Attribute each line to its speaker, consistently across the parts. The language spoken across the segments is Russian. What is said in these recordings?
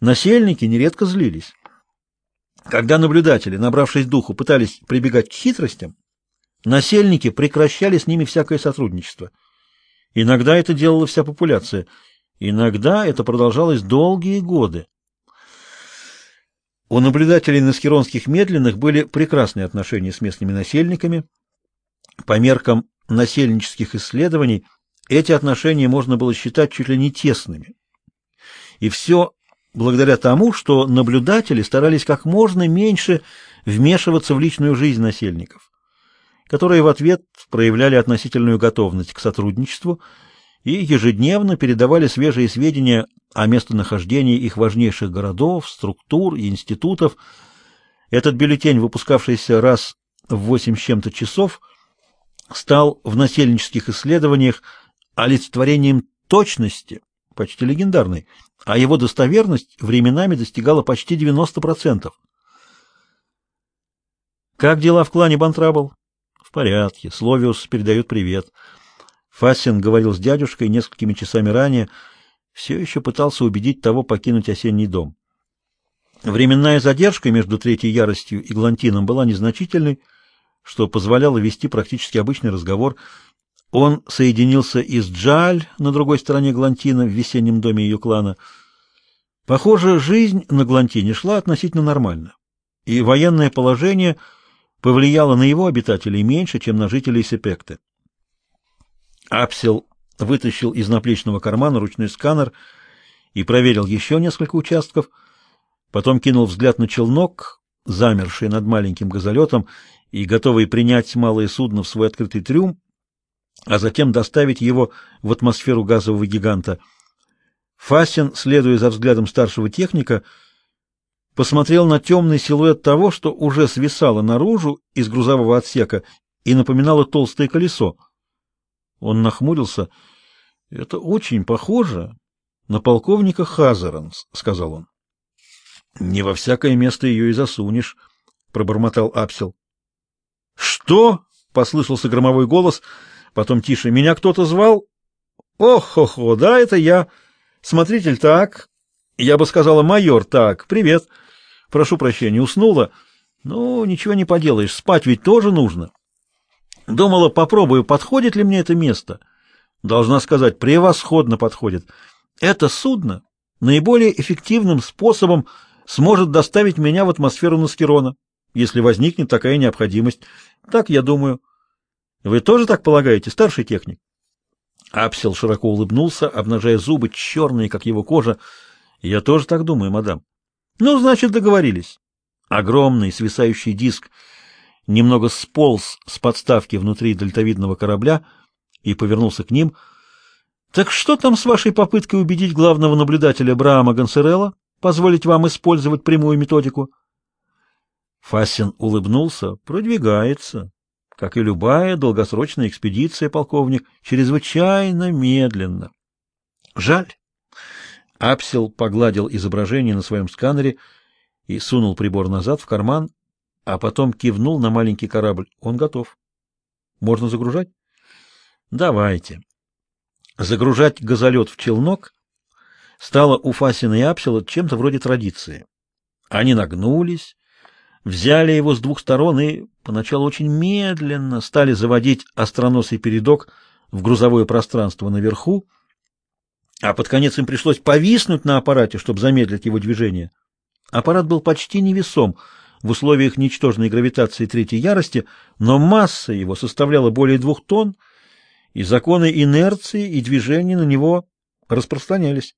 Speaker 1: насельники нередко злились. Когда наблюдатели, набравшись духу, пытались прибегать к хитростям, насельники прекращали с ними всякое сотрудничество. Иногда это делала вся популяция, иногда это продолжалось долгие годы. У наблюдателей на скиронских медленных были прекрасные отношения с местными насельниками. По меркам насельнических исследований эти отношения можно было считать чуть ли не тесными. И все благодаря тому, что наблюдатели старались как можно меньше вмешиваться в личную жизнь насельников, которые в ответ проявляли относительную готовность к сотрудничеству и ежедневно передавали свежие сведения о местонахождении их важнейших городов, структур и институтов. Этот бюллетень, выпускавшийся раз в восемь с чем-то часов, стал в насельнических исследованиях олицетворением точности, почти легендарной, а его достоверность временами достигала почти 90%. «Как дела в клане Бантрабл?» «В порядке. Словиус передает привет». Фассин говорил с дядюшкой несколькими часами ранее, все еще пытался убедить того покинуть осенний дом. Временная задержка между третьей яростью и Глантином была незначительной, что позволяло вести практически обычный разговор. Он соединился и с Джаль на другой стороне Глантина в весеннем доме ее клана. Похоже, жизнь на Глантине шла относительно нормально, и военное положение повлияло на его обитателей меньше, чем на жителей Сепекты. Апсел вытащил из наплечного кармана ручной сканер и проверил еще несколько участков, потом кинул взгляд на челнок, замерший над маленьким газолетом и готовый принять малое судно в свой открытый трюм, а затем доставить его в атмосферу газового гиганта. Фасин, следуя за взглядом старшего техника, посмотрел на темный силуэт того, что уже свисало наружу из грузового отсека и напоминало толстое колесо. Он нахмурился. — Это очень похоже на полковника Хазаранс, — сказал он. — Не во всякое место ее и засунешь, — пробормотал Апсел. — Что? — послышался громовой голос, потом тише. — Меня кто-то звал? — Ох-хо-хо, да, это я. Смотритель, так. Я бы сказала, майор, так. Привет. Прошу прощения, уснула? Ну, ничего не поделаешь, спать ведь тоже нужно. Думала, попробую, подходит ли мне это место. Должна сказать, превосходно подходит. Это судно наиболее эффективным способом сможет доставить меня в атмосферу Наскерона, если возникнет такая необходимость. Так я думаю. Вы тоже так полагаете, старший техник? Апсел широко улыбнулся, обнажая зубы, черные, как его кожа. Я тоже так думаю, мадам. Ну, значит, договорились. Огромный свисающий диск — немного сполз с подставки внутри дельтовидного корабля и повернулся к ним. «Так что там с вашей попыткой убедить главного наблюдателя Брама Гонсерелла позволить вам использовать прямую методику?» Фассин улыбнулся. «Продвигается. Как и любая долгосрочная экспедиция, полковник, чрезвычайно медленно. Жаль». Апсел погладил изображение на своем сканере и сунул прибор назад в карман, а потом кивнул на маленький корабль. Он готов. Можно загружать? Давайте. Загружать газолет в челнок стало у Фасина и Апсела чем-то вроде традиции. Они нагнулись, взяли его с двух сторон и поначалу очень медленно стали заводить остроносый передок в грузовое пространство наверху, а под конец им пришлось повиснуть на аппарате, чтобы замедлить его движение. Аппарат был почти невесом — в условиях ничтожной гравитации третьей ярости, но масса его составляла более двух тонн, и законы инерции и движения на него распространялись.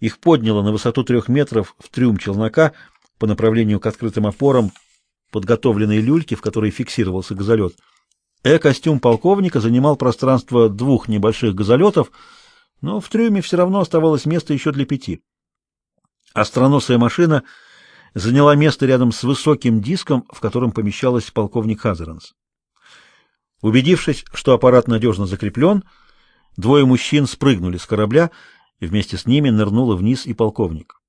Speaker 1: Их подняло на высоту трех метров в трюм челнока по направлению к открытым опорам подготовленной люльки, в которой фиксировался газолет. Э-костюм полковника занимал пространство двух небольших газолетов, но в трюме все равно оставалось место еще для пяти. Остроносая машина — заняла место рядом с высоким диском, в котором помещалась полковник Хазеранс. Убедившись, что аппарат надежно закреплен, двое мужчин спрыгнули с корабля, и вместе с ними нырнула вниз и полковник.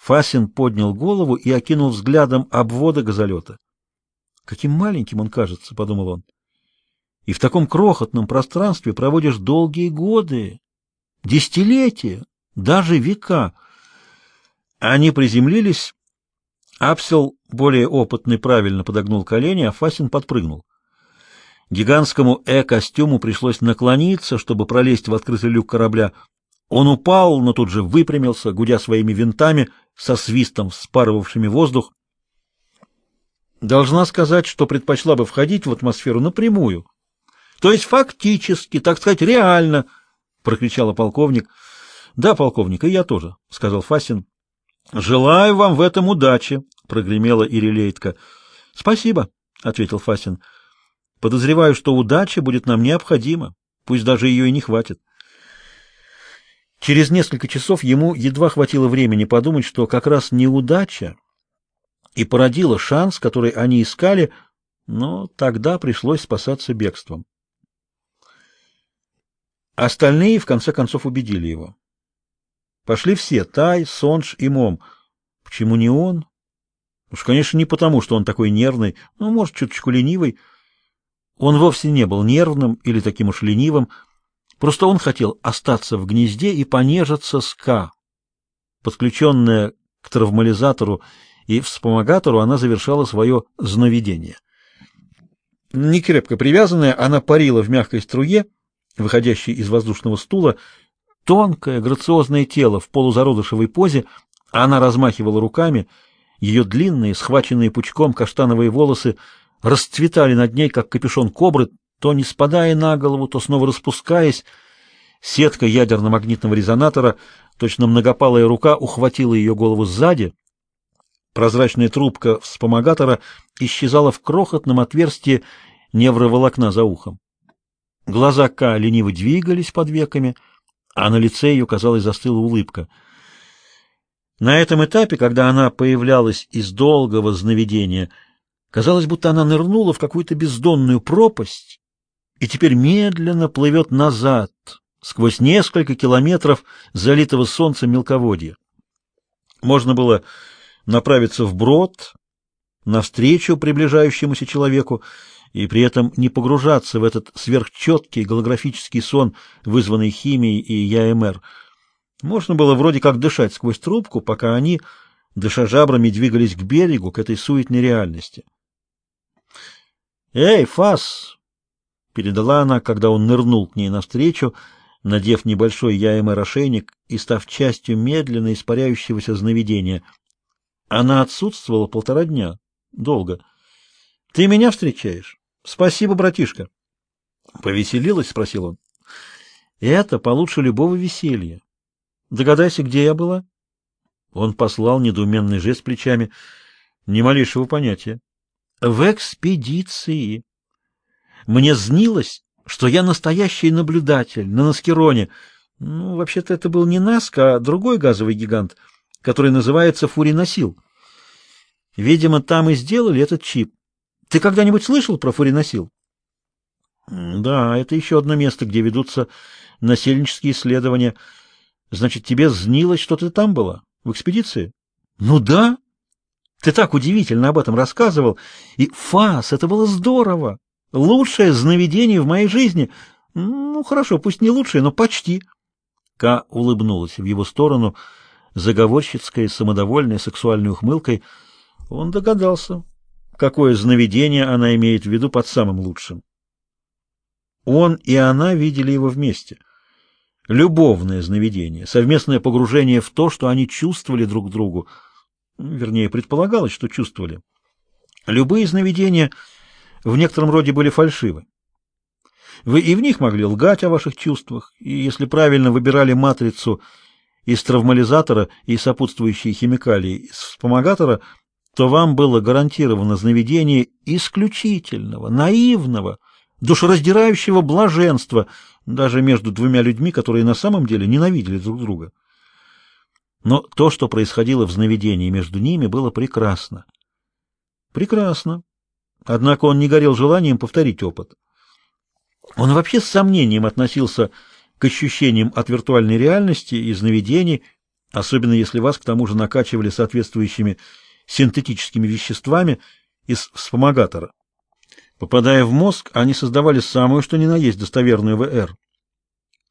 Speaker 1: Фасин поднял голову и окинул взглядом обводы газолета. «Каким маленьким он кажется», — подумал он. «И в таком крохотном пространстве проводишь долгие годы, десятилетия, даже века». Они приземлились. Апсел, более опытный, правильно подогнул колени, а Фасин подпрыгнул. Гигантскому Э-костюму пришлось наклониться, чтобы пролезть в открытый люк корабля. Он упал, но тут же выпрямился, гудя своими винтами, со свистом вспарывавшими воздух. Должна сказать, что предпочла бы входить в атмосферу напрямую. То есть фактически, так сказать, реально, — прокричала полковник. — Да, полковник, и я тоже, — сказал Фасин. — Желаю вам в этом удачи, — прогремела Ирилейтка. — Спасибо, — ответил Фасин. — Подозреваю, что удача будет нам необходима, пусть даже ее и не хватит. Через несколько часов ему едва хватило времени подумать, что как раз неудача и породила шанс, который они искали, но тогда пришлось спасаться бегством. Остальные, в конце концов, убедили его. Пошли все — Тай, Сонж и Мом. Почему не он? Уж, конечно, не потому, что он такой нервный, ну, может, чуточку ленивый. Он вовсе не был нервным или таким уж ленивым, просто он хотел остаться в гнезде и понежиться с К. Подключенная к травмализатору и вспомогатору, она завершала свое сновидение. Некрепко привязанная, она парила в мягкой струе, выходящей из воздушного стула, тонкое, грациозное тело в полузародышевой позе, она размахивала руками, ее длинные, схваченные пучком каштановые волосы расцветали над ней, как капюшон кобры, то не спадая на голову, то снова распускаясь. Сетка ядерно-магнитного резонатора, точно многопалая рука, ухватила ее голову сзади. Прозрачная трубка вспомогатора исчезала в крохотном отверстии невроволокна за ухом. Глаза Ка лениво двигались под веками, а на лице ее, казалось, застыла улыбка. На этом этапе, когда она появлялась из долгого сновидения, казалось, будто она нырнула в какую-то бездонную пропасть и теперь медленно плывет назад, сквозь несколько километров залитого солнцем мелководья. Можно было направиться вброд, навстречу приближающемуся человеку, и при этом не погружаться в этот сверхчеткий голографический сон, вызванный химией и ЯМР. Можно было вроде как дышать сквозь трубку, пока они, дыша жабрами, двигались к берегу, к этой суетной реальности. «Эй, Фас!» — передала она, когда он нырнул к ней навстречу, надев небольшой ЯМР-ошейник и став частью медленно испаряющегося сновидения. Она отсутствовала полтора дня. Долго. «Ты меня встречаешь?» Спасибо, братишка. Повеселилась, спросил он. Это получше любого веселья. Догадайся, где я была? Он послал недоуменный жест плечами. Ни малейшего понятия. В экспедиции. Мне знилось, что я настоящий наблюдатель на Наскероне. Ну, вообще-то это был не Наск, а другой газовый гигант, который называется Фуриносил. Видимо, там и сделали этот чип. Ты когда-нибудь слышал про фуриносил? Да, это еще одно место, где ведутся насельнические исследования. Значит, тебе знилось, что ты там была? В экспедиции? Ну да. Ты так удивительно об этом рассказывал. И фас, это было здорово. Лучшее сновидение в моей жизни. Ну, хорошо, пусть не лучшее, но почти. Ка улыбнулась в его сторону, заговорщицкой, самодовольной, сексуальной ухмылкой. Он догадался какое знаведение она имеет в виду под самым лучшим. Он и она видели его вместе. Любовное знаведение, совместное погружение в то, что они чувствовали друг другу, вернее, предполагалось, что чувствовали. Любые знаведения в некотором роде были фальшивы. Вы и в них могли лгать о ваших чувствах, и если правильно выбирали матрицу из травмализатора и сопутствующие химикалии из вспомогатора – то вам было гарантировано знаведение исключительного, наивного, душераздирающего блаженства даже между двумя людьми, которые на самом деле ненавидели друг друга. Но то, что происходило в знаведении между ними, было прекрасно. Прекрасно. Однако он не горел желанием повторить опыт. Он вообще с сомнением относился к ощущениям от виртуальной реальности и знаведений, особенно если вас к тому же накачивали соответствующими синтетическими веществами из вспомогатора. Попадая в мозг, они создавали самую что ни на есть достоверную ВР.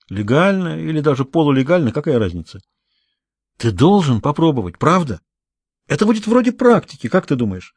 Speaker 1: Легально или даже полулегально, какая разница? Ты должен попробовать, правда? Это будет вроде практики, как ты думаешь?